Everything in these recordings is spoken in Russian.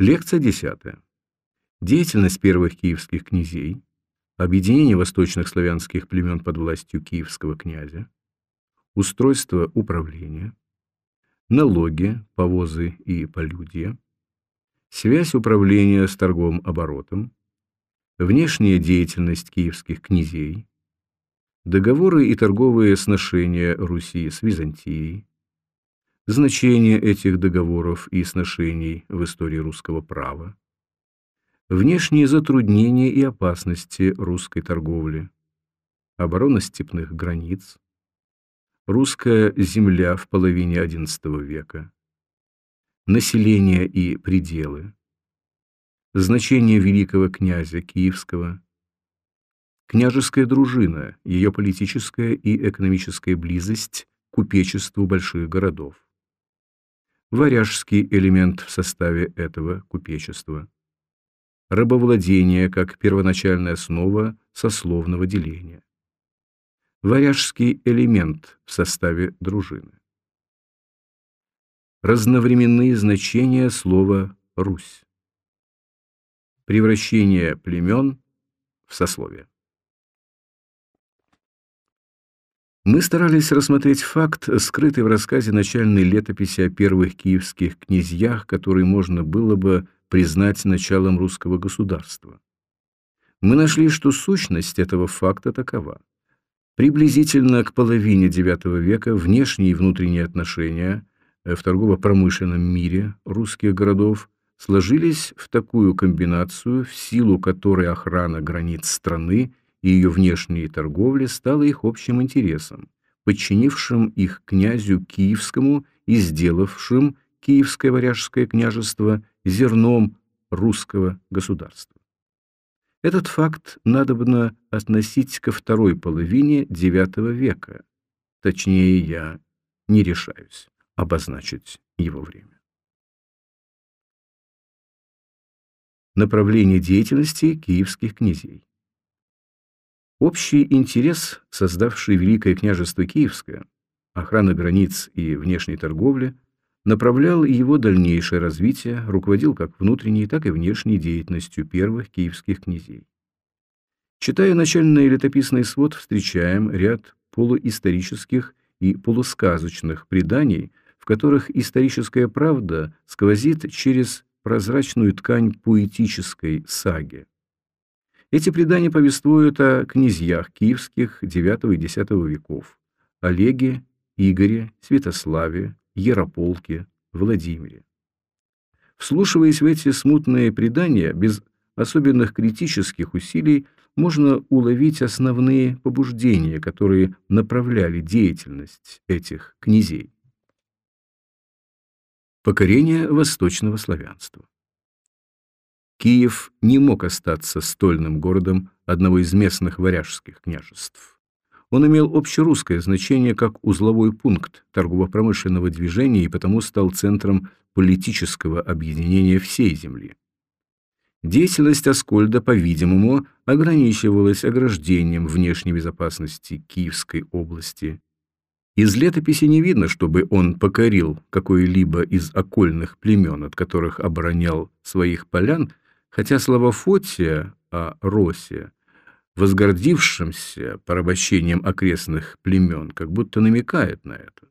Лекция 10. Деятельность первых киевских князей, объединение восточных славянских племен под властью киевского князя, устройство управления, налоги, повозы и полюдия, связь управления с торговым оборотом, внешняя деятельность киевских князей, договоры и торговые сношения Руси с Византией, значение этих договоров и сношений в истории русского права, внешние затруднения и опасности русской торговли, оборона степных границ, русская земля в половине XI века, население и пределы, значение великого князя Киевского, княжеская дружина, ее политическая и экономическая близость к купечеству больших городов, варяжский элемент в составе этого купечества, рабовладение как первоначальная основа сословного деления, варяжский элемент в составе дружины, разновременные значения слова «Русь», превращение племен в сословие. Мы старались рассмотреть факт, скрытый в рассказе начальной летописи о первых киевских князьях, который можно было бы признать началом русского государства. Мы нашли, что сущность этого факта такова. Приблизительно к половине IX века внешние и внутренние отношения в торгово-промышленном мире русских городов сложились в такую комбинацию, в силу которой охрана границ страны и ее внешней торговли стало их общим интересом, подчинившим их князю Киевскому и сделавшим Киевское варяжское княжество зерном русского государства. Этот факт надобно относить ко второй половине IX века, точнее я не решаюсь обозначить его время. Направление деятельности киевских князей Общий интерес, создавший Великое княжество Киевское, охрана границ и внешней торговли, направлял его дальнейшее развитие, руководил как внутренней, так и внешней деятельностью первых киевских князей. Читая начальный летописный свод, встречаем ряд полуисторических и полусказочных преданий, в которых историческая правда сквозит через прозрачную ткань поэтической саги. Эти предания повествуют о князьях киевских IX и X веков, Олеге, Игоре, Святославе, Ярополке, Владимире. Вслушиваясь в эти смутные предания, без особенных критических усилий можно уловить основные побуждения, которые направляли деятельность этих князей. Покорение восточного славянства. Киев не мог остаться стольным городом одного из местных варяжских княжеств. Он имел общерусское значение как узловой пункт торгово-промышленного движения и потому стал центром политического объединения всей земли. Деятельность Аскольда, по-видимому, ограничивалась ограждением внешней безопасности Киевской области. Из летописи не видно, чтобы он покорил какое-либо из окольных племен, от которых оборонял своих полян, хотя слова Фотия о Росе, возгордившемся порабощением окрестных племен, как будто намекает на это.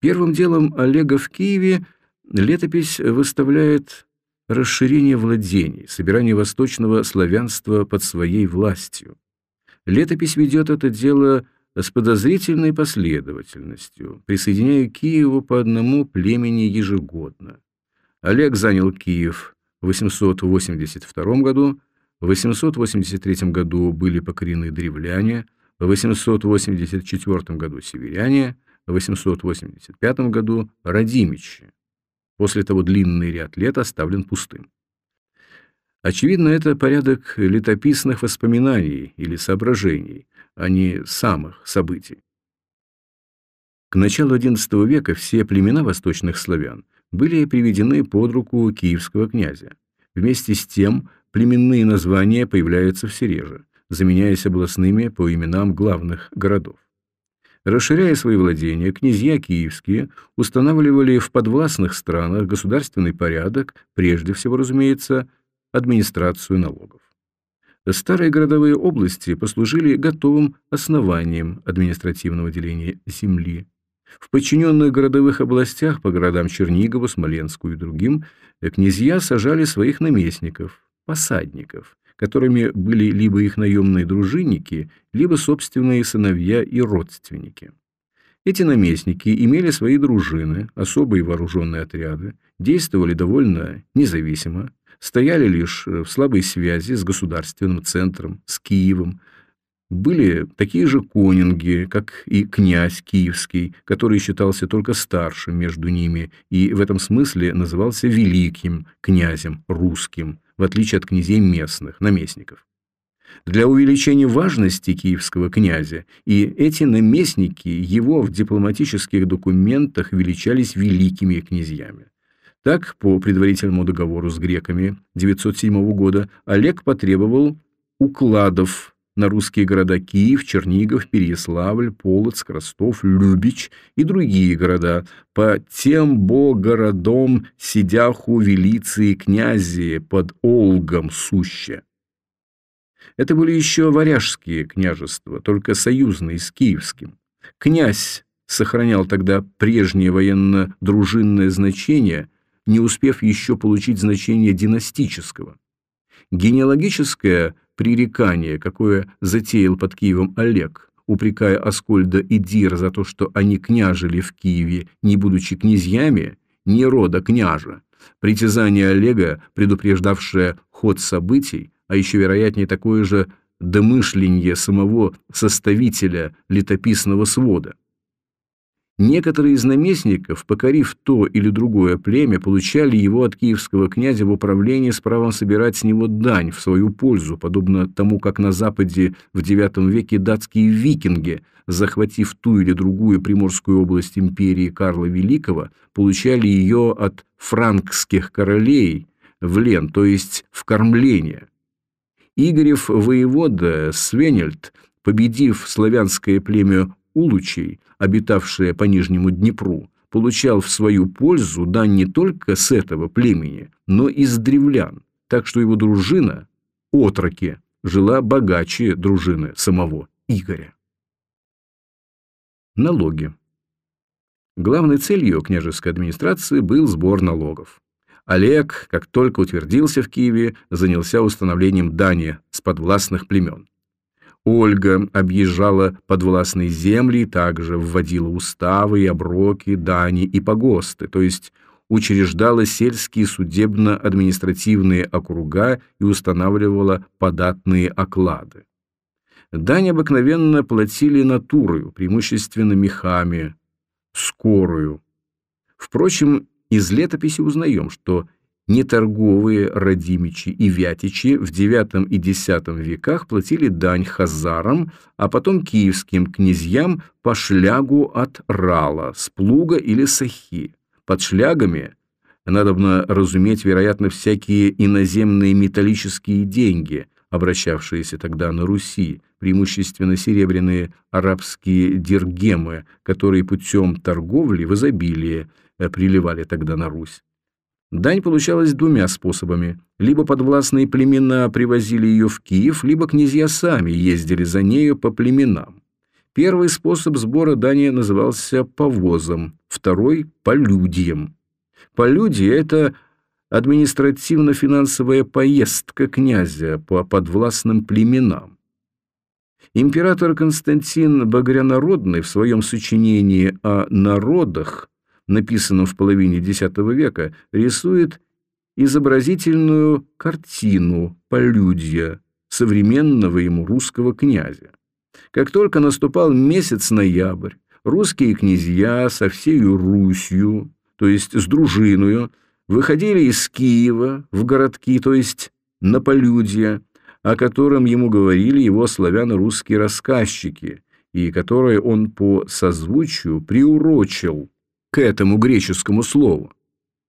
Первым делом Олега в Киеве летопись выставляет расширение владений, собирание восточного славянства под своей властью. Летопись ведет это дело с подозрительной последовательностью, присоединяя Киеву по одному племени ежегодно. Олег занял Киев 882 году, в 883 году были покорены древляне, в 884 году северяне, в 885 году радимичи. После того длинный ряд лет оставлен пустым. Очевидно, это порядок летописных воспоминаний или соображений, а не самых событий. К началу XI века все племена восточных славян были приведены под руку киевского князя. Вместе с тем племенные названия появляются все реже, заменяясь областными по именам главных городов. Расширяя свои владения, князья киевские устанавливали в подвластных странах государственный порядок, прежде всего, разумеется, администрацию налогов. Старые городовые области послужили готовым основанием административного деления земли. В подчиненных городовых областях по городам Чернигову, Смоленску и другим князья сажали своих наместников, посадников, которыми были либо их наемные дружинники, либо собственные сыновья и родственники. Эти наместники имели свои дружины, особые вооруженные отряды, действовали довольно независимо, стояли лишь в слабой связи с государственным центром, с Киевом, были такие же конинги, как и князь киевский, который считался только старшим между ними и в этом смысле назывался великим князем русским, в отличие от князей местных, наместников. Для увеличения важности киевского князя и эти наместники его в дипломатических документах величались великими князьями. Так, по предварительному договору с греками 907 года Олег потребовал укладов на русские города Киев, Чернигов, Переяславль, Полоцк, Ростов, Любич и другие города, по тем бо городом сидяху велиции князи под Олгом суще. Это были еще варяжские княжества, только союзные с киевским. Князь сохранял тогда прежнее военно-дружинное значение, не успев еще получить значение династического. Генеалогическое пререкание, какое затеял под Киевом Олег, упрекая Аскольда и Дир за то, что они княжили в Киеве, не будучи князьями, не рода княжа. Притязание Олега, предупреждавшее ход событий, а еще вероятнее такое же домышление самого составителя летописного свода. Некоторые из наместников, покорив то или другое племя, получали его от киевского князя в управлении с правом собирать с него дань в свою пользу, подобно тому, как на Западе в IX веке датские викинги, захватив ту или другую приморскую область империи Карла Великого, получали ее от франкских королей в лен, то есть в кормление. Игорев воевода Свенельд, победив славянское племя улучей, обитавшее по Нижнему Днепру, получал в свою пользу дань не только с этого племени, но и с древлян, так что его дружина, отроки, жила богаче дружины самого Игоря. Налоги. Главной целью княжеской администрации был сбор налогов. Олег, как только утвердился в Киеве, занялся установлением дани с подвластных племен. Ольга объезжала подвластные земли и также вводила уставы и оброки, дани и погосты, то есть учреждала сельские судебно-административные округа и устанавливала податные оклады. Дань обыкновенно платили натурою, преимущественно мехами, скорую. Впрочем, из летописи узнаем, что неторговые родимичи и вятичи в IX и X веках платили дань хазарам, а потом киевским князьям по шлягу от рала, с плуга или сахи. Под шлягами надобно разуметь, вероятно, всякие иноземные металлические деньги, обращавшиеся тогда на Руси, преимущественно серебряные арабские диргемы, которые путем торговли в изобилии приливали тогда на Русь. Дань получалась двумя способами. Либо подвластные племена привозили ее в Киев, либо князья сами ездили за нею по племенам. Первый способ сбора дани назывался повозом, второй – полюдием. Полюдие – это административно-финансовая поездка князя по подвластным племенам. Император Константин Багрянародный в своем сочинении о народах написанном в половине X века, рисует изобразительную картину полюдья современного ему русского князя. Как только наступал месяц ноябрь, русские князья со всею Русью, то есть с дружиною, выходили из Киева в городки, то есть на полюдья, о котором ему говорили его славяно-русские рассказчики, и которые он по созвучию приурочил к этому греческому слову.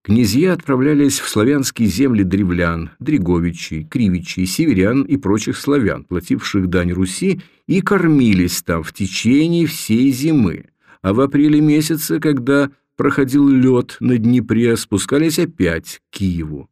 князья отправлялись в славянские земли древлян, дреговичей, кривичей, северян и прочих славян, плативших дань Руси, и кормились там в течение всей зимы, а в апреле месяце, когда проходил лед на Днепре, спускались опять к Киеву.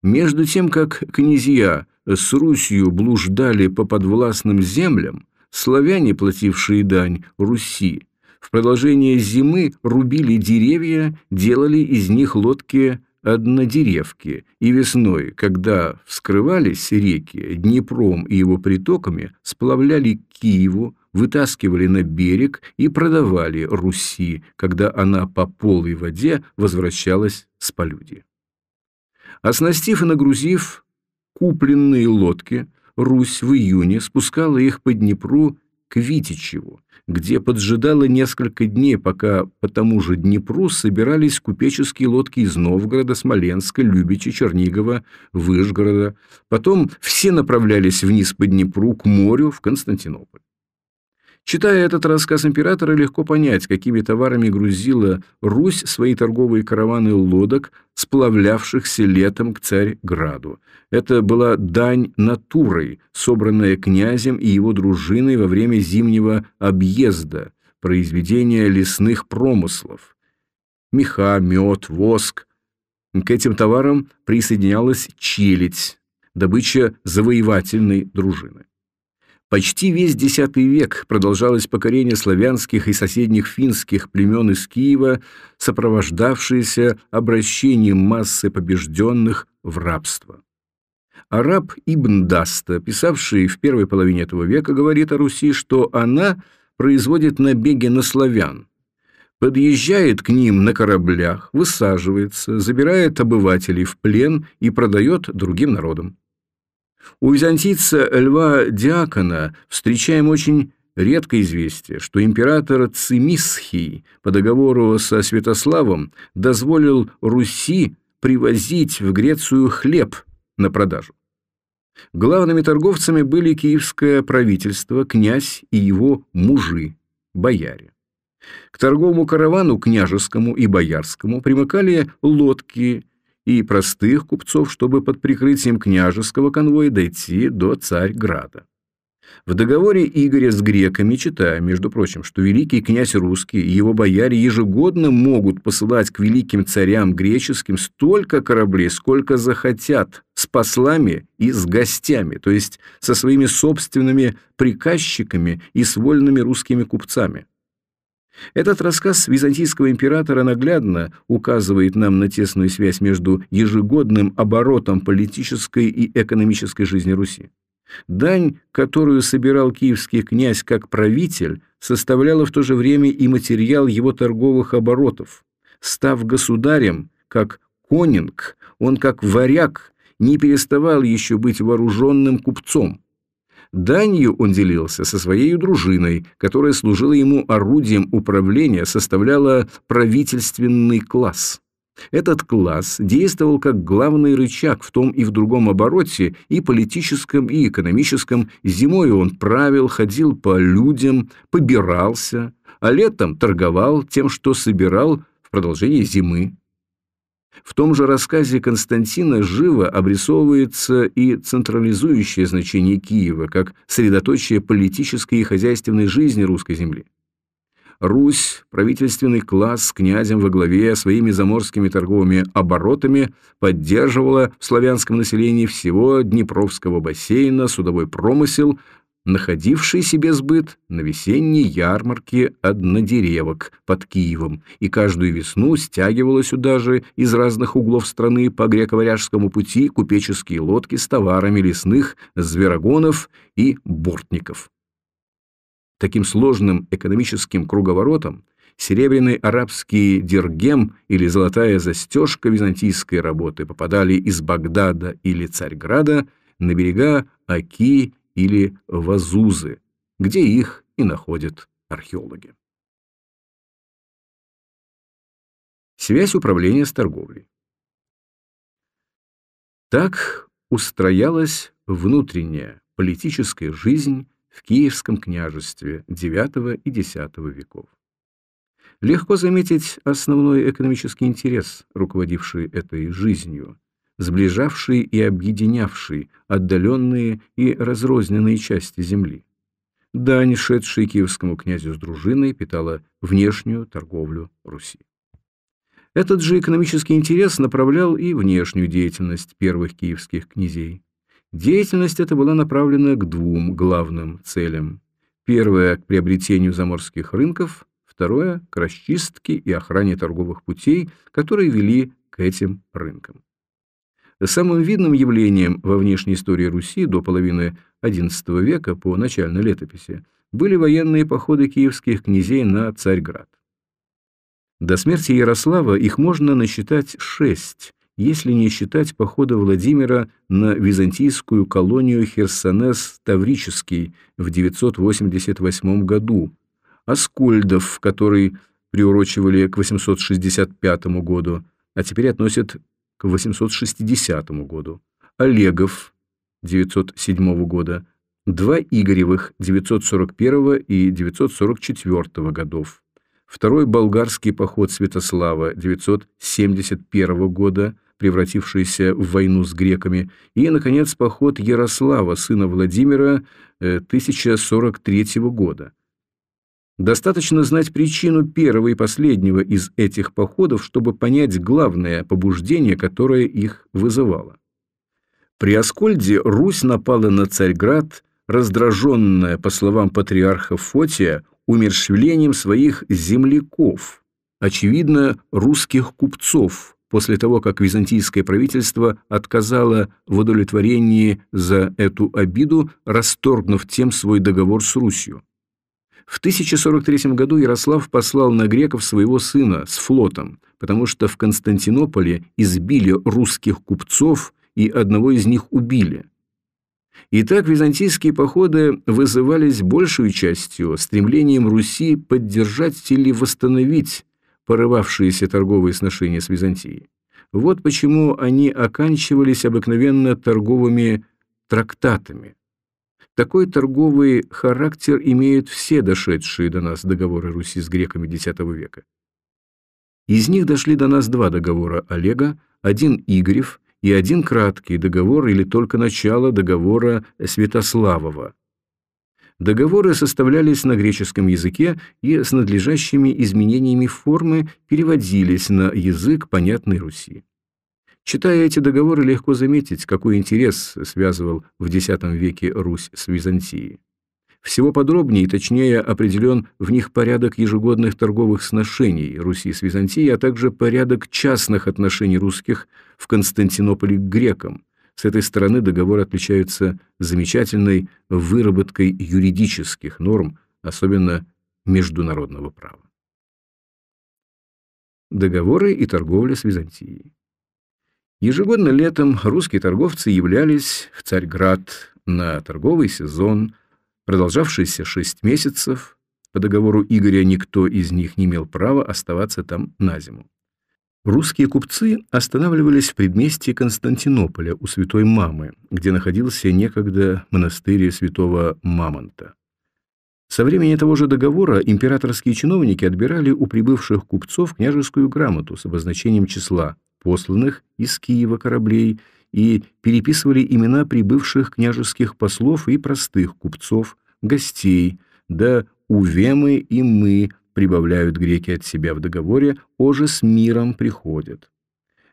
Между тем, как князья с Русью блуждали по подвластным землям, славяне, платившие дань Руси, в продолжение зимы рубили деревья, делали из них лодки однодеревки, и весной, когда вскрывались реки Днепром и его притоками, сплавляли Киеву, вытаскивали на берег и продавали Руси, когда она по полой воде возвращалась с полюдья. Оснастив и нагрузив купленные лодки, Русь в июне спускала их по Днепру к Витичеву, где поджидало несколько дней, пока по тому же Днепру собирались купеческие лодки из Новгорода, Смоленска, Любичи, Чернигова, Выжгорода. Потом все направлялись вниз по Днепру к морю в Константинополь. Читая этот рассказ императора, легко понять, какими товарами грузила Русь свои торговые караваны лодок, сплавлявшихся летом к Царьграду. Это была дань натурой, собранная князем и его дружиной во время зимнего объезда, произведения лесных промыслов. Меха, мед, воск. К этим товарам присоединялась челядь, добыча завоевательной дружины. Почти весь X век продолжалось покорение славянских и соседних финских племен из Киева, сопровождавшееся обращением массы побежденных в рабство. Араб Ибн Даста, писавший в первой половине этого века, говорит о Руси, что она производит набеги на славян, подъезжает к ним на кораблях, высаживается, забирает обывателей в плен и продает другим народам. У византийца Льва Диакона встречаем очень редкое известие, что император Цимисхий по договору со Святославом дозволил Руси привозить в Грецию хлеб на продажу. Главными торговцами были киевское правительство, князь и его мужи, бояре. К торговому каравану княжескому и боярскому примыкали лодки и простых купцов, чтобы под прикрытием княжеского конвоя дойти до Царьграда. В договоре Игоря с греками читаем, между прочим, что великий князь русский и его бояре ежегодно могут посылать к великим царям греческим столько кораблей, сколько захотят, с послами и с гостями, то есть со своими собственными приказчиками и с вольными русскими купцами. Этот рассказ византийского императора наглядно указывает нам на тесную связь между ежегодным оборотом политической и экономической жизни Руси. Дань, которую собирал киевский князь как правитель, составляла в то же время и материал его торговых оборотов. Став государем, как конинг, он как варяг не переставал еще быть вооруженным купцом. Данью он делился со своей дружиной, которая служила ему орудием управления, составляла правительственный класс. Этот класс действовал как главный рычаг в том и в другом обороте, и политическом, и экономическом. Зимой он правил, ходил по людям, побирался, а летом торговал тем, что собирал в продолжении зимы. В том же рассказе Константина живо обрисовывается и централизующее значение Киева как средоточие политической и хозяйственной жизни русской земли. Русь, правительственный класс с князем во главе своими заморскими торговыми оборотами поддерживала в славянском населении всего Днепровского бассейна судовой промысел, находивший себе сбыт на весенней ярмарке однодеревок под Киевом, и каждую весну стягивала сюда же из разных углов страны по греко-варяжскому пути купеческие лодки с товарами лесных зверогонов и бортников. Таким сложным экономическим круговоротом серебряный арабский диргем или золотая застежка византийской работы попадали из Багдада или Царьграда на берега Аки или вазузы, где их и находят археологи. Связь управления с торговлей. Так устроялась внутренняя политическая жизнь в Киевском княжестве IX и X веков. Легко заметить основной экономический интерес, руководивший этой жизнью, сближавший и объединявший отдаленные и разрозненные части земли. Дань, шедшая киевскому князю с дружиной, питала внешнюю торговлю Руси. Этот же экономический интерес направлял и внешнюю деятельность первых киевских князей. Деятельность эта была направлена к двум главным целям. Первое – к приобретению заморских рынков, второе – к расчистке и охране торговых путей, которые вели к этим рынкам. Самым видным явлением во внешней истории Руси до половины XI века по начальной летописи были военные походы киевских князей на Царьград. До смерти Ярослава их можно насчитать шесть, если не считать похода Владимира на византийскую колонию Херсонес-Таврический в 988 году, Аскольдов, который приурочивали к 865 году, а теперь относят к 860 году, Олегов 907 года, два Игоревых 941 и 944 годов, Второй болгарский поход Святослава 971 года, превратившийся в войну с греками, и, наконец, поход Ярослава, сына Владимира, 1043 э, года. Достаточно знать причину первого и последнего из этих походов, чтобы понять главное побуждение, которое их вызывало. При Аскольде Русь напала на Царьград, раздраженная, по словам патриарха Фотия, умерщвлением своих земляков, очевидно, русских купцов, после того, как византийское правительство отказало в удовлетворении за эту обиду, расторгнув тем свой договор с Русью. В 1043 году Ярослав послал на греков своего сына с флотом, потому что в Константинополе избили русских купцов и одного из них убили – Итак, византийские походы вызывались большей частью стремлением Руси поддержать или восстановить порывавшиеся торговые сношения с Византией. Вот почему они оканчивались обыкновенно торговыми трактатами. Такой торговый характер имеют все дошедшие до нас договоры Руси с греками X века. Из них дошли до нас два договора Олега, один Игорев и один краткий договор или только начало договора Святославова. Договоры составлялись на греческом языке и с надлежащими изменениями формы переводились на язык, понятный Руси. Читая эти договоры, легко заметить, какой интерес связывал в X веке Русь с Византией. Всего подробнее и точнее определен в них порядок ежегодных торговых сношений Руси с Византией, а также порядок частных отношений русских в Константинополе к грекам. С этой стороны договор отличается замечательной выработкой юридических норм, особенно международного права. Договоры и торговля с Византией. Ежегодно летом русские торговцы являлись в Царьград на торговый сезон – продолжавшийся шесть месяцев. По договору Игоря никто из них не имел права оставаться там на зиму. Русские купцы останавливались в предместье Константинополя у Святой Мамы, где находился некогда монастырь Святого Мамонта. Со времени того же договора императорские чиновники отбирали у прибывших купцов княжескую грамоту с обозначением числа посланных из Киева кораблей и переписывали имена прибывших княжеских послов и простых купцов, гостей, да увемы и мы прибавляют греки от себя в договоре, оже с миром приходят.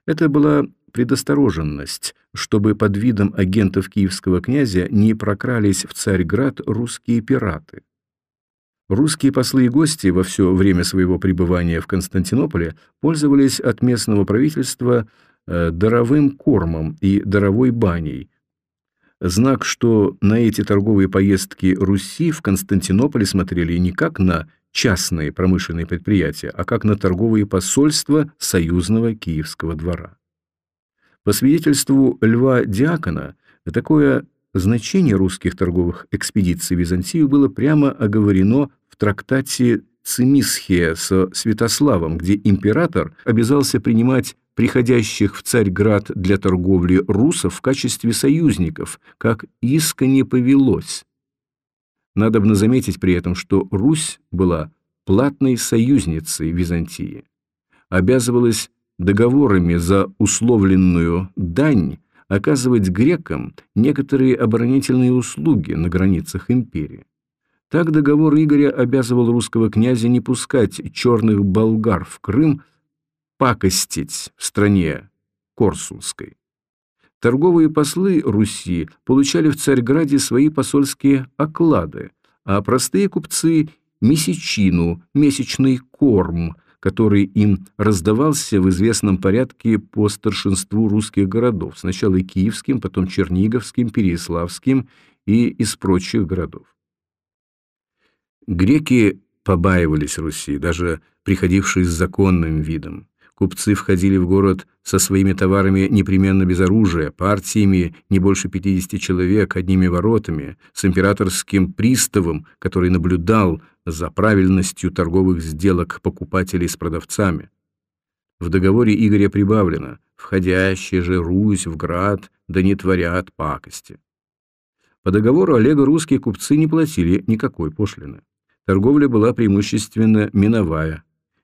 Это была предостороженность, чтобы под видом агентов киевского князя не прокрались в Царьград русские пираты. Русские послы и гости во все время своего пребывания в Константинополе пользовались от местного правительства Э, даровым кормом и даровой баней. Знак, что на эти торговые поездки Руси в Константинополе смотрели не как на частные промышленные предприятия, а как на торговые посольства союзного Киевского двора. По свидетельству Льва Диакона, такое значение русских торговых экспедиций в Византию было прямо оговорено в трактате Цимисхия со Святославом, где император обязался принимать приходящих в Царьград для торговли русов в качестве союзников, как иска не повелось. Надобно заметить при этом, что Русь была платной союзницей Византии, обязывалась договорами за условленную дань оказывать грекам некоторые оборонительные услуги на границах империи. Так договор Игоря обязывал русского князя не пускать черных болгар в Крым, пакостить в стране Корсунской. Торговые послы Руси получали в Царьграде свои посольские оклады, а простые купцы – месячину, месячный корм, который им раздавался в известном порядке по старшинству русских городов, сначала киевским, потом черниговским, переяславским и из прочих городов. Греки побаивались Руси, даже приходившие с законным видом. Купцы входили в город со своими товарами непременно без оружия, партиями не больше 50 человек, одними воротами, с императорским приставом, который наблюдал за правильностью торговых сделок покупателей с продавцами. В договоре Игоря прибавлено «Входящие же Русь в град, да не творят пакости». По договору Олега русские купцы не платили никакой пошлины. Торговля была преимущественно миновая,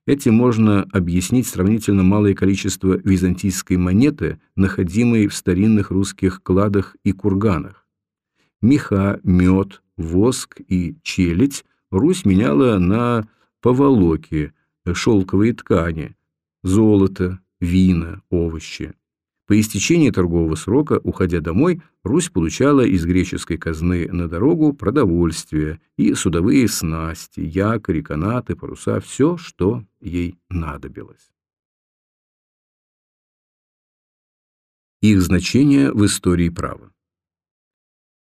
Этим можно объяснить сравнительно малое количество византийской монеты, находимой в старинных русских кладах и курганах. Меха, мед, воск и челядь Русь меняла на поволоки, шелковые ткани, золото, вина, овощи. По истечении торгового срока, уходя домой, Русь получала из греческой казны на дорогу продовольствие и судовые снасти, якори, канаты, паруса, все, что ей надобилось. Их значение в истории права.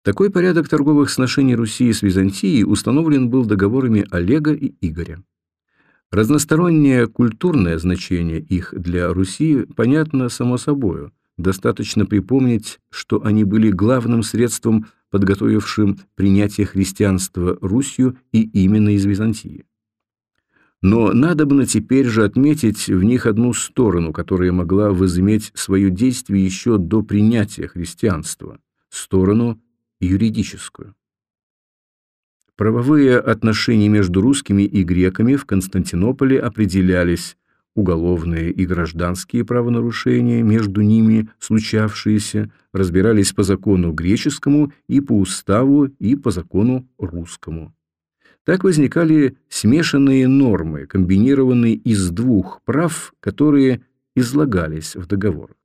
Такой порядок торговых сношений Руси с Византией установлен был договорами Олега и Игоря. Разностороннее культурное значение их для Руси понятно само собою. Достаточно припомнить, что они были главным средством, подготовившим принятие христианства Русью и именно из Византии. Но надобно теперь же отметить в них одну сторону, которая могла возыметь свое действие еще до принятия христианства, сторону юридическую. Правовые отношения между русскими и греками в Константинополе определялись, уголовные и гражданские правонарушения, между ними случавшиеся, разбирались по закону греческому и по уставу и по закону русскому. Так возникали смешанные нормы, комбинированные из двух прав, которые излагались в договорах.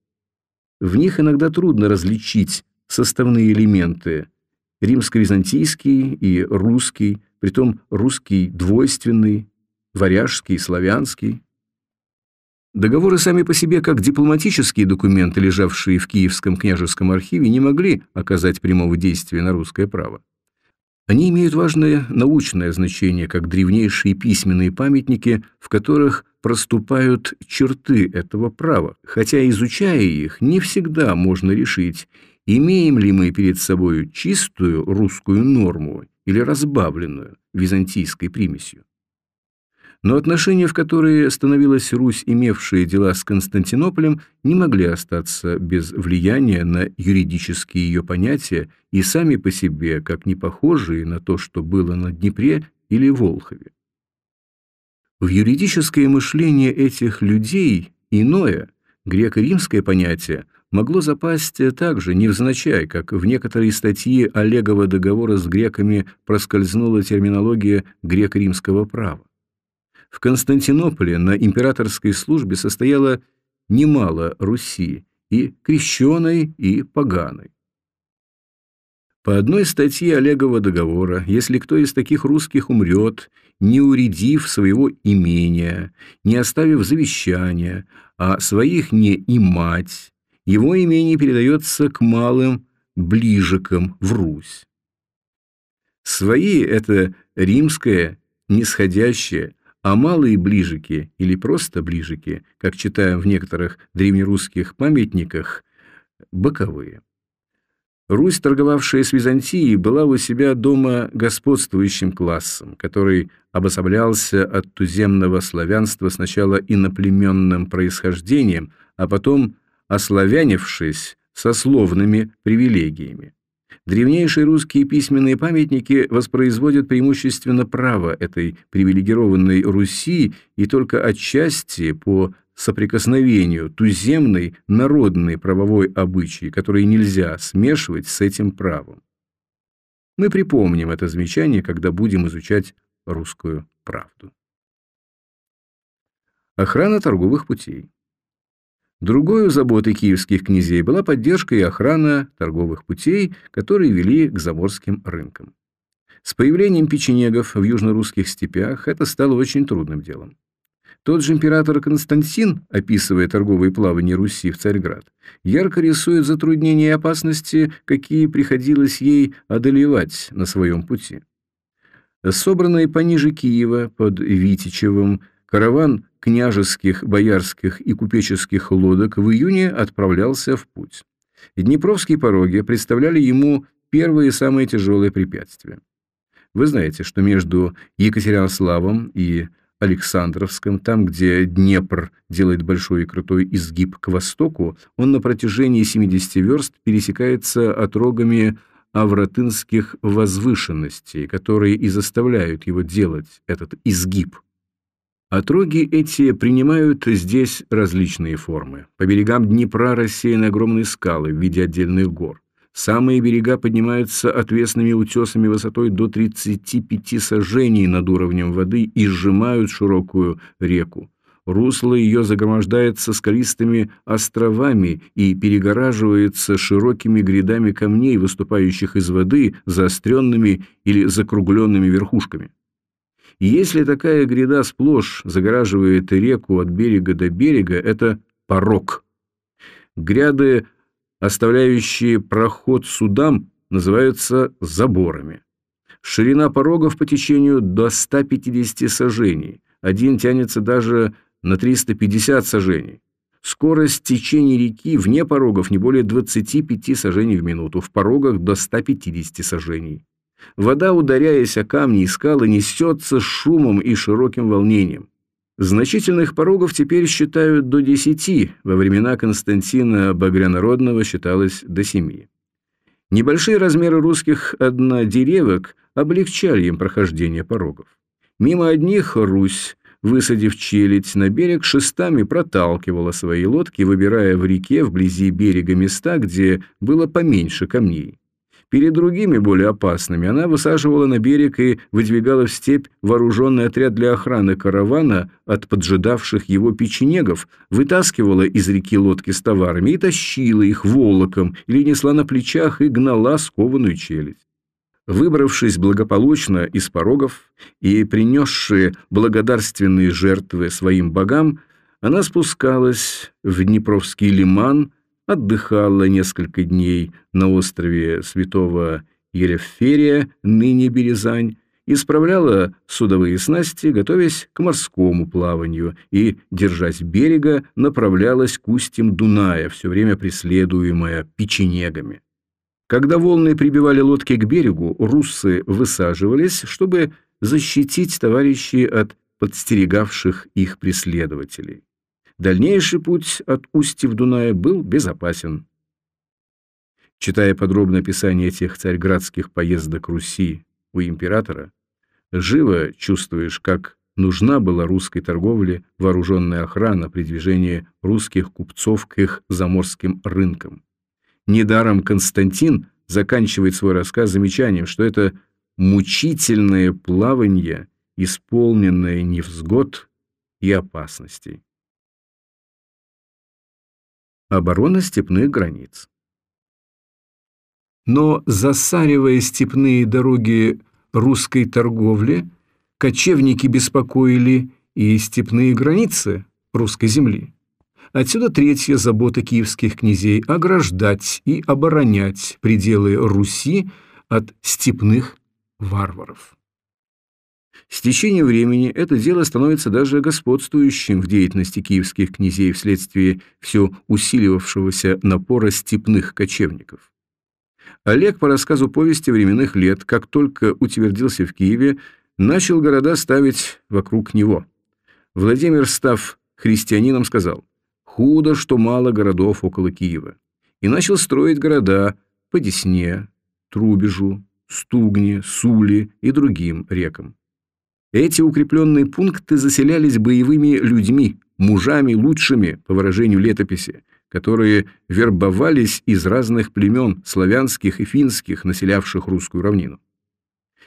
В них иногда трудно различить составные элементы римско-византийский и русский, притом русский двойственный, варяжский, славянский. Договоры сами по себе, как дипломатические документы, лежавшие в Киевском княжеском архиве, не могли оказать прямого действия на русское право. Они имеют важное научное значение, как древнейшие письменные памятники, в которых проступают черты этого права, хотя, изучая их, не всегда можно решить, Имеем ли мы перед собой чистую русскую норму или разбавленную византийской примесью? Но отношения, в которые становилась Русь, имевшие дела с Константинополем, не могли остаться без влияния на юридические ее понятия и сами по себе, как не похожие на то, что было на Днепре или Волхове. В юридическое мышление этих людей иное, греко-римское понятие – могло запасть также невзначай, как в некоторые статьи Олегова договора с греками проскользнула терминология греко-римского права. В Константинополе на императорской службе состояло немало Руси, и крещеной, и поганой. По одной статье Олегова договора, если кто из таких русских умрет, не уредив своего имения, не оставив завещания, а своих не имать, его имение передается к малым ближикам в Русь. Свои – это римское, нисходящее, а малые ближики или просто ближики, как читаем в некоторых древнерусских памятниках, боковые. Русь, торговавшая с Византией, была у себя дома господствующим классом, который обособлялся от туземного славянства сначала иноплеменным происхождением, а потом – ославянившись сословными привилегиями. Древнейшие русские письменные памятники воспроизводят преимущественно право этой привилегированной Руси и только отчасти по соприкосновению туземной народной правовой обычаи, которые нельзя смешивать с этим правом. Мы припомним это замечание, когда будем изучать русскую правду. Охрана торговых путей. Другой заботой киевских князей была поддержка и охрана торговых путей, которые вели к заморским рынкам. С появлением печенегов в южно-русских степях это стало очень трудным делом. Тот же император Константин, описывая торговые плавания Руси в Царьград, ярко рисует затруднения и опасности, какие приходилось ей одолевать на своем пути. Собранный пониже Киева под Витичевым караван княжеских, боярских и купеческих лодок в июне отправлялся в путь. Днепровские пороги представляли ему первые самые тяжелые препятствия. Вы знаете, что между Екатеринославом и Александровском, там, где Днепр делает большой и крутой изгиб к востоку, он на протяжении 70 верст пересекается отрогами авратынских возвышенностей, которые и заставляют его делать этот изгиб – Отроги эти принимают здесь различные формы. По берегам Днепра рассеяны огромные скалы в виде отдельных гор. Самые берега поднимаются отвесными утесами высотой до 35 сажений над уровнем воды и сжимают широкую реку. Русло ее загромождается скалистыми островами и перегораживается широкими грядами камней, выступающих из воды заостренными или закругленными верхушками. И если такая гряда сплошь загораживает реку от берега до берега, это порог. Гряды, оставляющие проход судам, называются заборами. Ширина порогов по течению до 150 сажений. Один тянется даже на 350 сажений. Скорость течения реки вне порогов не более 25 сажений в минуту, в порогах до 150 сажений. Вода, ударяясь о камни и скалы, несется с шумом и широким волнением. Значительных порогов теперь считают до десяти, во времена Константина Багрянародного считалось до семи. Небольшие размеры русских однодеревок облегчали им прохождение порогов. Мимо одних Русь, высадив челядь на берег, шестами проталкивала свои лодки, выбирая в реке вблизи берега места, где было поменьше камней. Перед другими, более опасными, она высаживала на берег и выдвигала в степь вооруженный отряд для охраны каравана от поджидавших его печенегов, вытаскивала из реки лодки с товарами и тащила их волоком или несла на плечах и гнала скованную челюсть. Выбравшись благополучно из порогов и принесшие благодарственные жертвы своим богам, она спускалась в Днепровский лиман – отдыхала несколько дней на острове Святого Елеферия, ныне Березань, исправляла судовые снасти, готовясь к морскому плаванию, и, держась берега, направлялась к устьям Дуная, все время преследуемая печенегами. Когда волны прибивали лодки к берегу, руссы высаживались, чтобы защитить товарищей от подстерегавших их преследователей. Дальнейший путь от устьев Дуная был безопасен. Читая подробное описание этих царьградских поездок Руси у императора, живо чувствуешь, как нужна была русской торговле вооруженная охрана при движении русских купцов к их заморским рынкам. Недаром Константин заканчивает свой рассказ замечанием, что это мучительное плавание, исполненное невзгод и опасностей. Оборона степных границ. Но засаривая степные дороги русской торговли, кочевники беспокоили и степные границы русской земли. Отсюда третья забота киевских князей – ограждать и оборонять пределы Руси от степных варваров. С течением времени это дело становится даже господствующим в деятельности киевских князей вследствие все усиливавшегося напора степных кочевников. Олег, по рассказу повести временных лет, как только утвердился в Киеве, начал города ставить вокруг него. Владимир, став христианином, сказал «Худо, что мало городов около Киева», и начал строить города по Десне, Трубежу, Стугне, Сули и другим рекам. Эти укрепленные пункты заселялись боевыми людьми, мужами лучшими, по выражению летописи, которые вербовались из разных племен славянских и финских, населявших русскую равнину.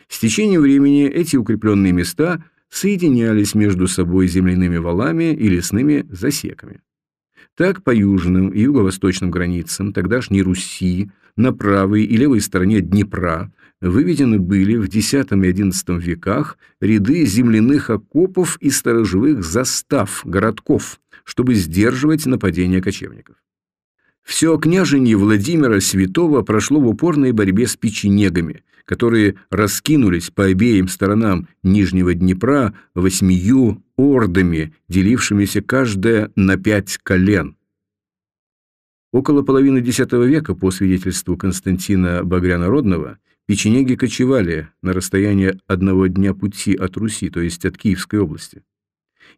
С течением времени эти укрепленные места соединялись между собой земляными валами и лесными засеками. Так по южным и юго-восточным границам тогдашней Руси на правой и левой стороне Днепра выведены были в X и XI веках ряды земляных окопов и сторожевых застав, городков, чтобы сдерживать нападения кочевников. Все княжение Владимира Святого прошло в упорной борьбе с печенегами, которые раскинулись по обеим сторонам Нижнего Днепра восьмию ордами, делившимися каждая на пять колен. Около половины X века, по свидетельству Константина Багрянародного, печенеги кочевали на расстояние одного дня пути от Руси, то есть от Киевской области.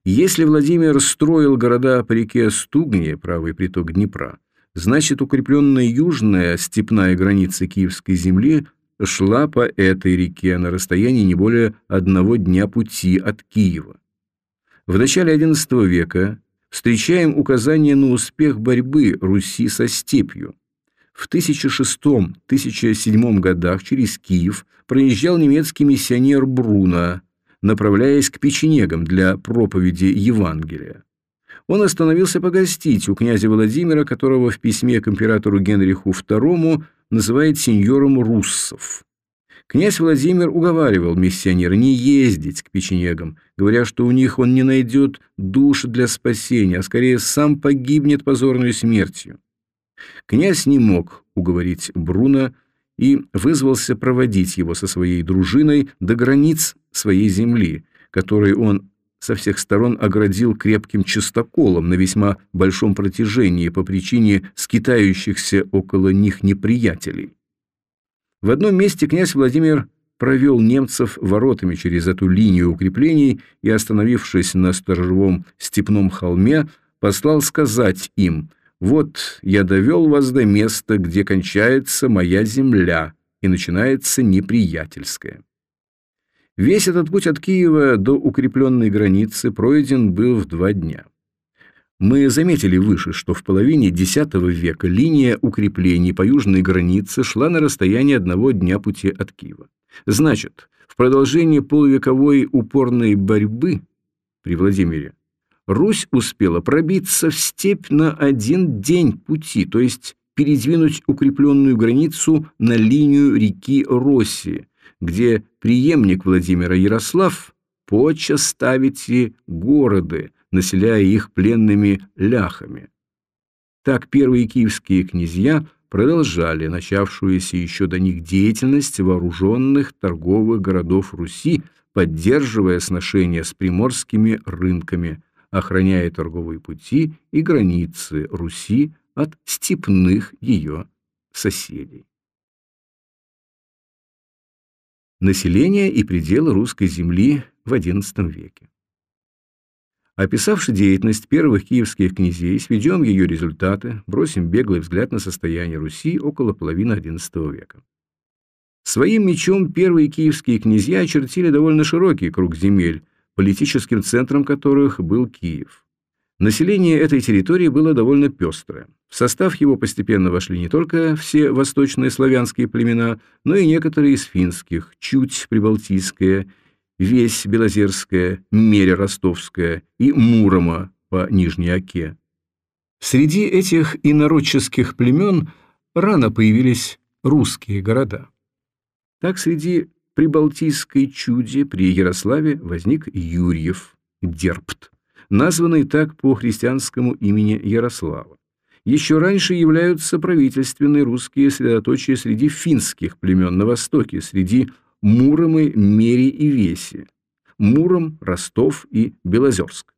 Если Владимир строил города по реке Стугне, правый приток Днепра, значит укрепленная южная степная граница Киевской земли шла по этой реке на расстоянии не более одного дня пути от Киева. В начале XI века встречаем указание на успех борьбы Руси со степью. В 1006-1007 годах через Киев проезжал немецкий миссионер Бруно, направляясь к печенегам для проповеди Евангелия. Он остановился погостить у князя Владимира, которого в письме к императору Генриху II называет сеньором руссов. Князь Владимир уговаривал миссионера не ездить к печенегам, говоря, что у них он не найдет душ для спасения, а скорее сам погибнет позорной смертью. Князь не мог уговорить Бруно и вызвался проводить его со своей дружиной до границ своей земли, которой он со всех сторон оградил крепким чистоколом на весьма большом протяжении по причине скитающихся около них неприятелей. В одном месте князь Владимир провел немцев воротами через эту линию укреплений и, остановившись на сторожевом степном холме, послал сказать им «Вот я довел вас до места, где кончается моя земля и начинается неприятельская». Весь этот путь от Киева до укрепленной границы пройден был в два дня. Мы заметили выше, что в половине X века линия укреплений по южной границе шла на расстоянии одного дня пути от Киева. Значит, в продолжении полувековой упорной борьбы при Владимире Русь успела пробиться в степь на один день пути, то есть передвинуть укрепленную границу на линию реки России, где преемник Владимира Ярослав поча ставите города, населяя их пленными ляхами. Так первые киевские князья продолжали начавшуюся еще до них деятельность вооруженных торговых городов Руси, поддерживая сношения с приморскими рынками, охраняя торговые пути и границы Руси от степных ее соседей. Население и пределы русской земли в XI веке. Описавши деятельность первых киевских князей, сведем ее результаты, бросим беглый взгляд на состояние Руси около половины XI века. Своим мечом первые киевские князья очертили довольно широкий круг земель, политическим центром которых был Киев. Население этой территории было довольно пестрое. В состав его постепенно вошли не только все восточные славянские племена, но и некоторые из финских, чуть прибалтийское, весь Белозерская, Меря Ростовская и Мурома по Нижней Оке. Среди этих инородческих племен рано появились русские города. Так среди прибалтийской чуди при Ярославе возник Юрьев, Дерпт названный так по христианскому имени Ярослава. Еще раньше являются правительственные русские средоточия среди финских племен на востоке, среди Муромы, Мери и Веси, Муром, Ростов и Белозерск.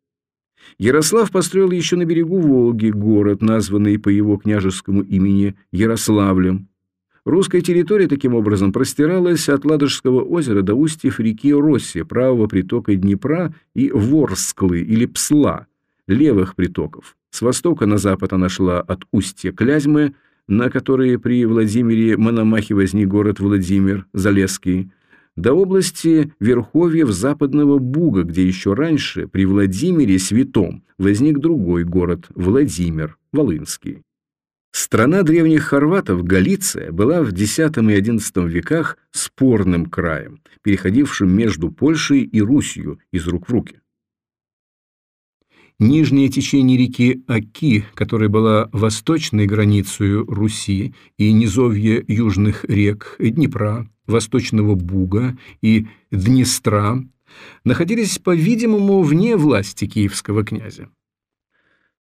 Ярослав построил еще на берегу Волги город, названный по его княжескому имени Ярославлем, Русская территория таким образом простиралась от Ладожского озера до устьев реки Росси, правого притока Днепра и Ворсклы или Псла, левых притоков. С востока на запад она шла от устья Клязьмы на которые при Владимире Мономахе возник город Владимир Залесский, до области верховьев Западного Буга, где еще раньше, при Владимире Святом, возник другой город – Владимир Волынский. Страна древних хорватов, Галиция, была в X и XI веках спорным краем, переходившим между Польшей и Русью из рук в руки. Нижнее течение реки Аки, которая была восточной границей Руси, и низовье южных рек Днепра, Восточного Буга и Днестра, находились, по-видимому, вне власти киевского князя.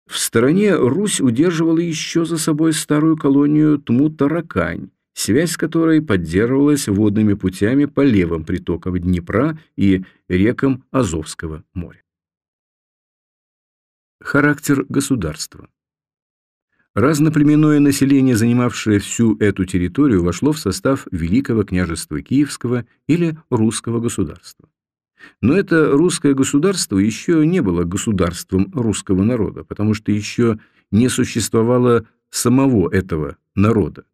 В стороне Русь удерживала еще за собой старую колонию Тму-Таракань, связь с которой поддерживалась водными путями по левым притокам Днепра и рекам Азовского моря. Характер государства. Разноплеменное население, занимавшее всю эту территорию, вошло в состав Великого княжества Киевского или Русского государства. Но это русское государство еще не было государством русского народа, потому что еще не существовало самого этого народа.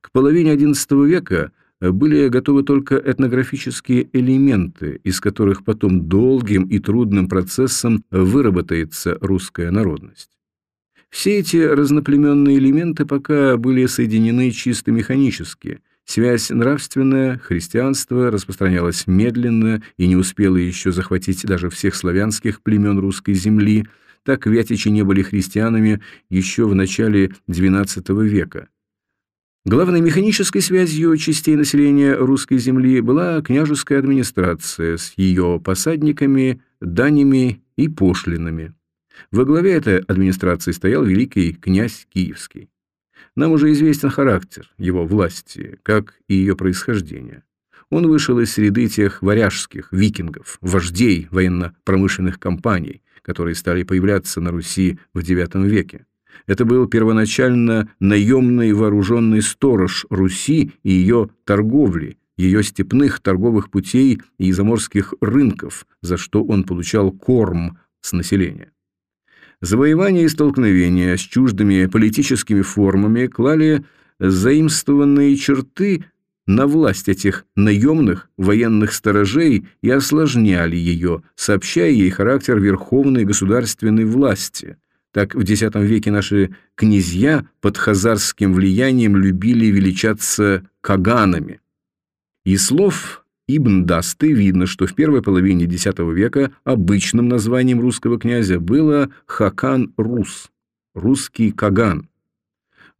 К половине XI века были готовы только этнографические элементы, из которых потом долгим и трудным процессом выработается русская народность. Все эти разноплеменные элементы пока были соединены чисто механически. Связь нравственная, христианство распространялось медленно и не успело еще захватить даже всех славянских племен русской земли, так вятичи не были христианами еще в начале XII века. Главной механической связью частей населения русской земли была княжеская администрация с ее посадниками, данями и пошлинами. Во главе этой администрации стоял великий князь Киевский. Нам уже известен характер его власти, как и ее происхождение. Он вышел из среды тех варяжских викингов, вождей военно-промышленных компаний, которые стали появляться на Руси в IX веке. Это был первоначально наемный вооруженный сторож Руси и ее торговли, ее степных торговых путей и заморских рынков, за что он получал корм с населения. Завоевания и столкновения с чуждыми политическими формами клали заимствованные черты на власть этих наемных военных сторожей и осложняли ее, сообщая ей характер верховной государственной власти – так в X веке наши князья под хазарским влиянием любили величаться каганами. Из слов Ибн Дасты видно, что в первой половине X века обычным названием русского князя было Хакан-Рус, русский Каган.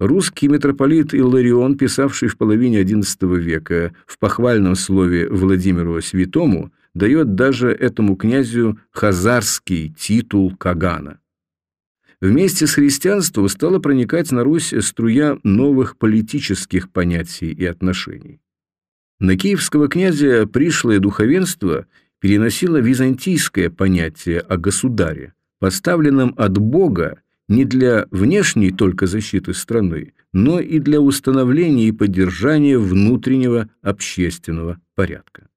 Русский митрополит Илларион, писавший в половине XI века в похвальном слове Владимиру Святому, дает даже этому князю хазарский титул Кагана. Вместе с христианством стала проникать на Русь струя новых политических понятий и отношений. На киевского князя пришлое духовенство переносило византийское понятие о государе, поставленном от Бога не для внешней только защиты страны, но и для установления и поддержания внутреннего общественного порядка.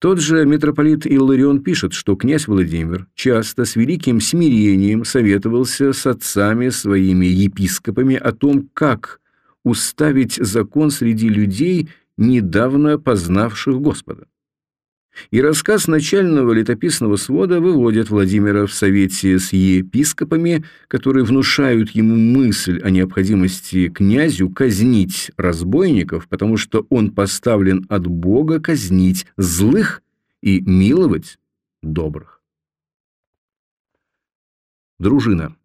Тот же митрополит Илларион пишет, что князь Владимир часто с великим смирением советовался с отцами своими епископами о том, как уставить закон среди людей, недавно познавших Господа. И рассказ начального летописного свода выводит Владимира в совете с епископами, которые внушают ему мысль о необходимости князю казнить разбойников, потому что он поставлен от Бога казнить злых и миловать добрых. Дружина.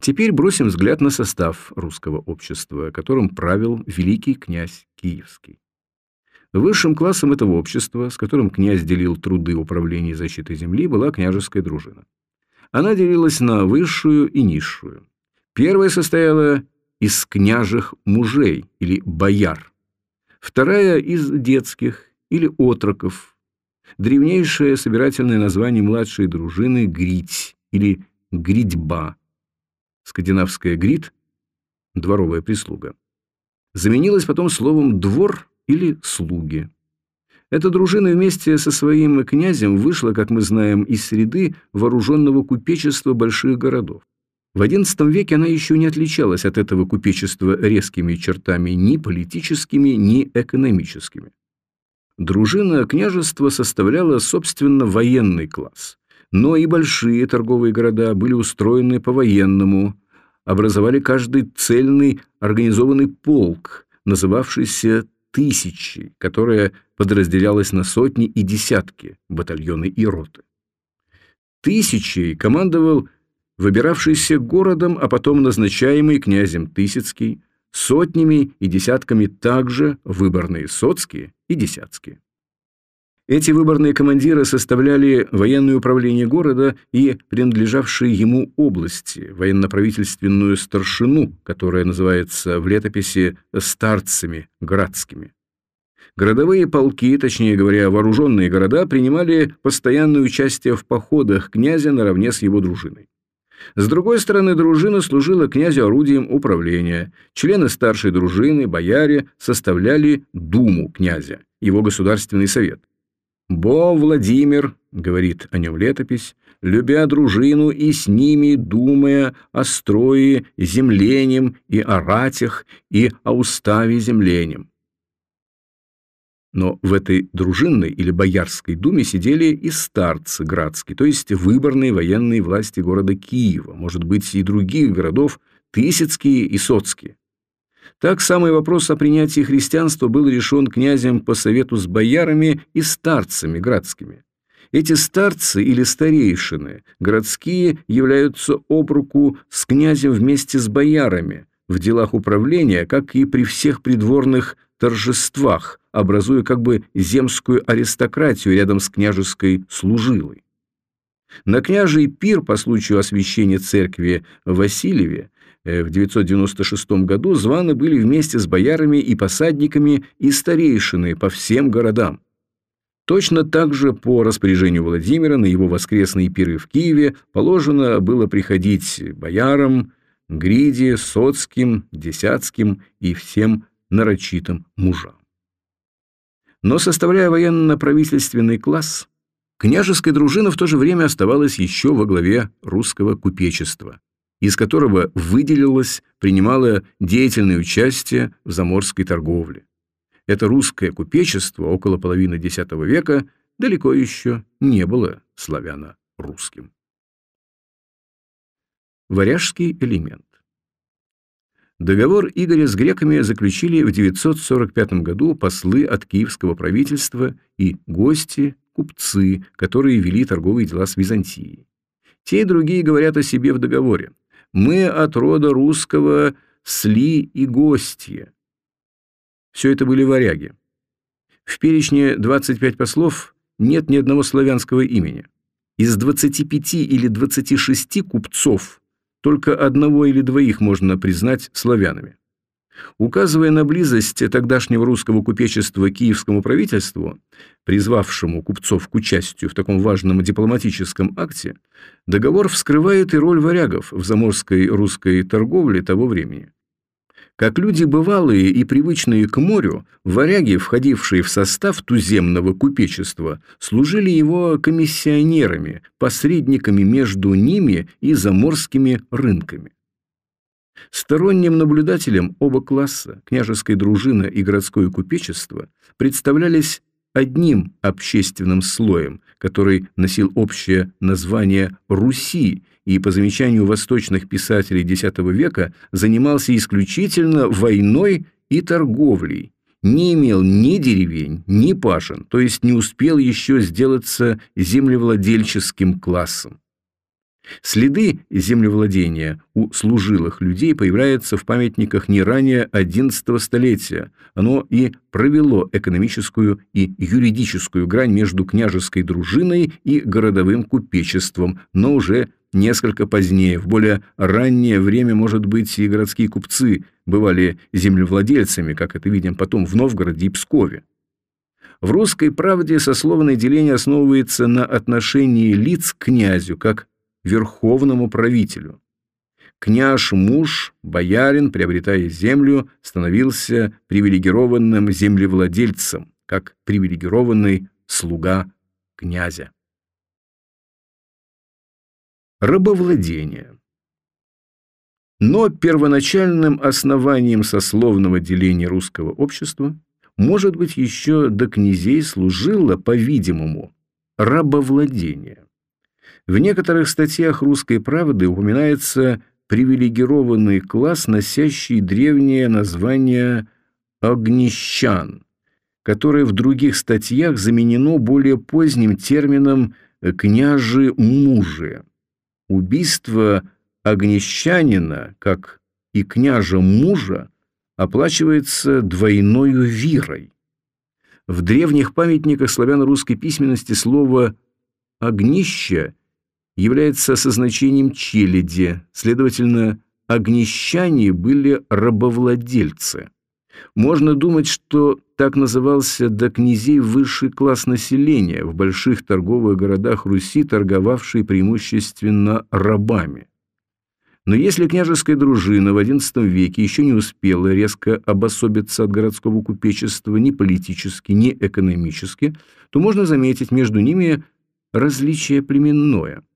Теперь бросим взгляд на состав русского общества, которым правил великий князь Киевский. Высшим классом этого общества, с которым князь делил труды управления и защиты земли, была княжеская дружина. Она делилась на высшую и низшую. Первая состояла из княжих мужей или бояр, вторая из детских или отроков. Древнейшее собирательное название младшей дружины – грить или гридьба. Скандинавская грид – дворовая прислуга. Заменилось потом словом «двор» или слуги. Эта дружина вместе со своим князем вышла, как мы знаем, из среды вооруженного купечества больших городов. В XI веке она еще не отличалась от этого купечества резкими чертами ни политическими, ни экономическими. Дружина княжества составляла, собственно, военный класс, но и большие торговые города были устроены по-военному, образовали каждый цельный организованный полк, называвшийся «тысячи», которая подразделялась на сотни и десятки, батальоны и роты. Тысячей командовал выбиравшийся городом, а потом назначаемый князем Тысяцкий, сотнями и десятками также выборные соцкие и десятские. Эти выборные командиры составляли военное управление города и принадлежавшие ему области, военно-правительственную старшину, которая называется в летописи «старцами градскими». Городовые полки, точнее говоря, вооруженные города, принимали постоянное участие в походах князя наравне с его дружиной. С другой стороны, дружина служила князю орудием управления. Члены старшей дружины, бояре, составляли думу князя, его государственный совет. «Бо Владимир», — говорит о нем летопись, «любя дружину и с ними, думая о строе земленем и о ратях и о уставе земленем». Но в этой дружинной или боярской думе сидели и старцы градские, то есть выборные военные власти города Киева, может быть, и других городов, Тысяцкие и Соцкие. Так самый вопрос о принятии христианства был решен князем по совету с боярами и старцами градскими. Эти старцы или старейшины городские являются об руку с князем вместе с боярами в делах управления, как и при всех придворных торжествах, образуя как бы земскую аристократию рядом с княжеской служилой. На княжий пир по случаю освящения церкви Васильеве в 996 году званы были вместе с боярами и посадниками и старейшины по всем городам. Точно так же по распоряжению Владимира на его воскресные пиры в Киеве положено было приходить боярам, гриде, соцким, десятским и всем нарочитым мужам. Но составляя военно-правительственный класс, княжеская дружина в то же время оставалась еще во главе русского купечества, из которого выделилось, принимало деятельное участие в заморской торговле. Это русское купечество около половины X века далеко еще не было славяно-русским. Варяжский элемент Договор Игоря с греками заключили в 945 году послы от киевского правительства и гости, купцы, которые вели торговые дела с Византией. Те и другие говорят о себе в договоре. Мы от рода русского сли и гостья. Все это были варяги. В перечне 25 послов нет ни одного славянского имени. Из 25 или 26 купцов только одного или двоих можно признать славянами. Указывая на близость тогдашнего русского купечества киевскому правительству, призвавшему купцов к участию в таком важном дипломатическом акте, договор вскрывает и роль варягов в заморской русской торговле того времени. Как люди бывалые и привычные к морю, варяги, входившие в состав туземного купечества, служили его комиссионерами, посредниками между ними и заморскими рынками. Сторонним наблюдателям оба класса, княжеская дружина и городское купечество, представлялись одним общественным слоем, который носил общее название «Руси» и, по замечанию восточных писателей X века, занимался исключительно войной и торговлей, не имел ни деревень, ни пашин, то есть не успел еще сделаться землевладельческим классом. Следы землевладения у служилых людей появляются в памятниках не ранее XI столетия. Оно и провело экономическую и юридическую грань между княжеской дружиной и городовым купечеством, но уже несколько позднее, в более раннее время, может быть, и городские купцы бывали землевладельцами, как это видим потом в Новгороде и Пскове. В русской правде сословное деление основывается на отношении лиц к князю, как верховному правителю. Княж-муж, боярин, приобретая землю, становился привилегированным землевладельцем, как привилегированный слуга князя. Рабовладение Но первоначальным основанием сословного деления русского общества, может быть, еще до князей служило, по-видимому, рабовладение. В некоторых статьях «Русской правды» упоминается привилегированный класс, носящий древнее название «огнищан», которое в других статьях заменено более поздним термином «княжи-мужи». Убийство огнещанина, как и княжа-мужа, оплачивается двойною вирой. В древних памятниках славяно-русской письменности слово «огнище» является со значением челяди, следовательно, огнещане были рабовладельцы. Можно думать, что так назывался до князей высший класс населения в больших торговых городах Руси, торговавший преимущественно рабами. Но если княжеская дружина в XI веке еще не успела резко обособиться от городского купечества ни политически, ни экономически, то можно заметить между ними различие племенное –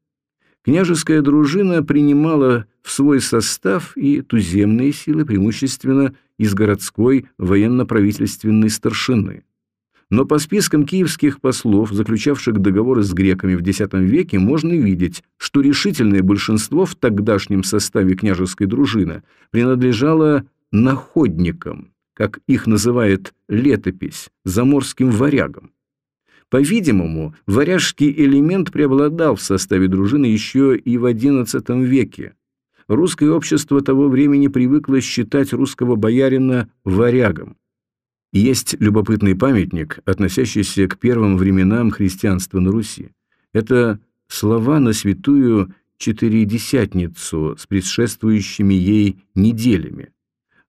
Княжеская дружина принимала в свой состав и туземные силы, преимущественно из городской военно-правительственной старшины. Но по спискам киевских послов, заключавших договоры с греками в X веке, можно видеть, что решительное большинство в тогдашнем составе княжеской дружины принадлежало находникам, как их называет летопись, заморским варягам. По-видимому, варяжский элемент преобладал в составе дружины еще и в XI веке. Русское общество того времени привыкло считать русского боярина варягом. Есть любопытный памятник, относящийся к первым временам христианства на Руси. Это слова на святую Четыредесятницу с предшествующими ей неделями.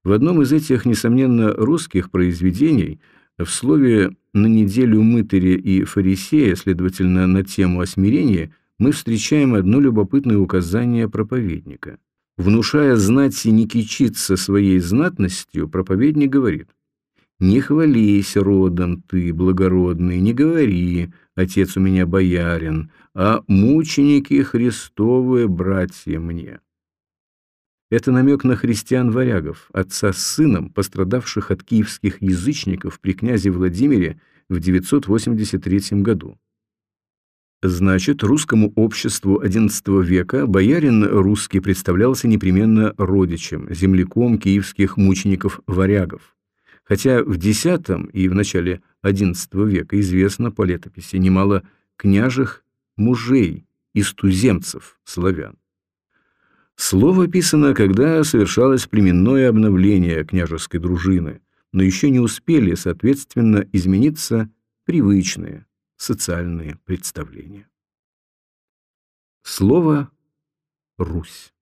В одном из этих, несомненно, русских произведений – в слове «на неделю мытаря и фарисея», следовательно, на тему о смирении, мы встречаем одно любопытное указание проповедника. Внушая знати не кичиться своей знатностью, проповедник говорит «Не хвались родом ты, благородный, не говори, отец у меня боярин, а мученики Христовы, братья мне». Это намек на христиан-варягов, отца с сыном, пострадавших от киевских язычников при князе Владимире в 983 году. Значит, русскому обществу XI века боярин русский представлялся непременно родичем, земляком киевских мучеников-варягов. Хотя в X и в начале XI века известно по летописи немало княжих мужей из туземцев славян. Слово писано, когда совершалось племенное обновление княжеской дружины, но еще не успели, соответственно, измениться привычные социальные представления. Слово «Русь».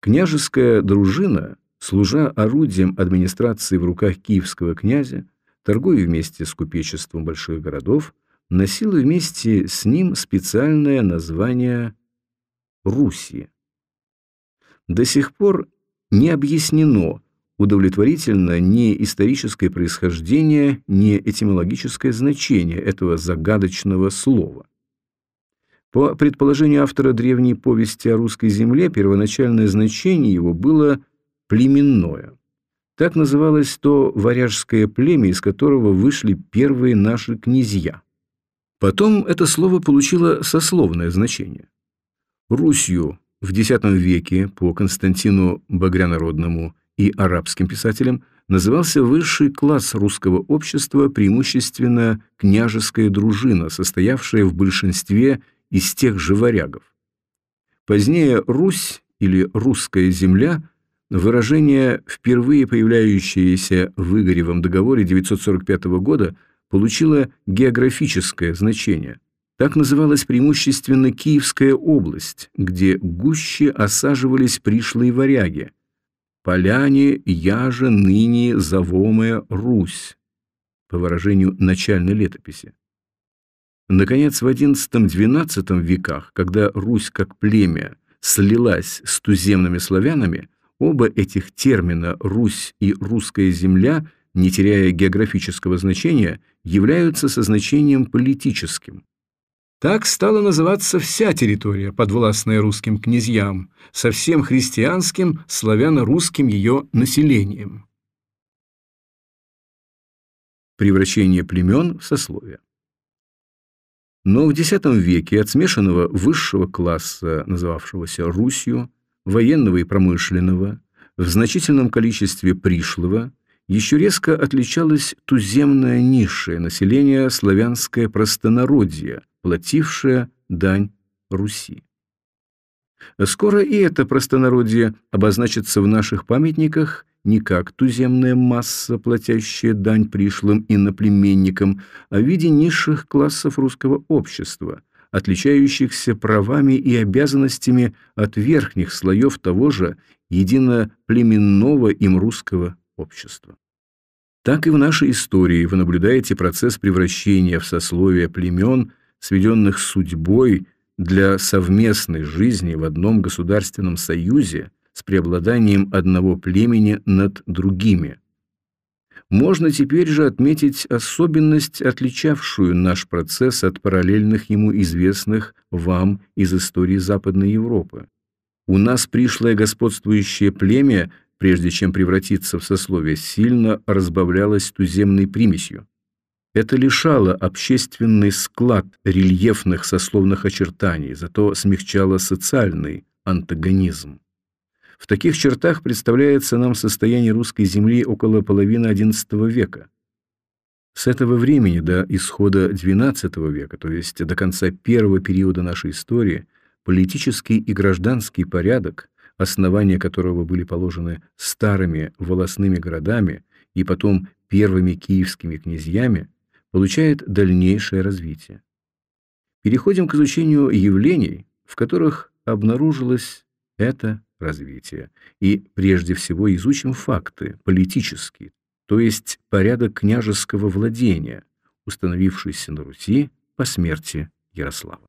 Княжеская дружина, служа орудием администрации в руках киевского князя, торгуя вместе с купечеством больших городов, носила вместе с ним специальное название Руси. До сих пор не объяснено удовлетворительно ни историческое происхождение, ни этимологическое значение этого загадочного слова. По предположению автора древней повести о русской земле, первоначальное значение его было племенное. Так называлось то варяжское племя, из которого вышли первые наши князья. Потом это слово получило сословное значение. Русью в X веке по Константину Багрянародному и арабским писателям назывался высший класс русского общества, преимущественно княжеская дружина, состоявшая в большинстве из тех же варягов. Позднее «Русь» или «русская земля» выражение, впервые появляющееся в Игоревом договоре 945 года, получило географическое значение – так называлась преимущественно Киевская область, где гуще осаживались пришлые варяги. «Поляне, я же ныне завомая Русь», по выражению начальной летописи. Наконец, в XI-XII веках, когда Русь как племя слилась с туземными славянами, оба этих термина «Русь» и «русская земля», не теряя географического значения, являются со значением политическим. Так стала называться вся территория, подвластная русским князьям, со всем христианским славяно-русским ее населением. Превращение племен в сословия. Но в X веке от смешанного высшего класса, называвшегося Русью, военного и промышленного, в значительном количестве пришлого, еще резко отличалось туземное низшее население славянское простонародье, платившее дань Руси. Скоро и это простонародье обозначится в наших памятниках не как туземная масса, платящая дань пришлым иноплеменникам, а в виде низших классов русского общества, отличающихся правами и обязанностями от верхних слоев того же единоплеменного им русского общества. Так и в нашей истории вы наблюдаете процесс превращения в сословие племен, сведенных судьбой для совместной жизни в одном государственном союзе с преобладанием одного племени над другими. Можно теперь же отметить особенность, отличавшую наш процесс от параллельных ему известных вам из истории Западной Европы. У нас пришлое господствующее племя прежде чем превратиться в сословие, сильно разбавлялось туземной примесью. Это лишало общественный склад рельефных сословных очертаний, зато смягчало социальный антагонизм. В таких чертах представляется нам состояние русской земли около половины XI века. С этого времени до исхода XII века, то есть до конца первого периода нашей истории, политический и гражданский порядок основания которого были положены старыми волосными городами и потом первыми киевскими князьями, получает дальнейшее развитие. Переходим к изучению явлений, в которых обнаружилось это развитие, и прежде всего изучим факты политические, то есть порядок княжеского владения, установившийся на Руси по смерти Ярослава.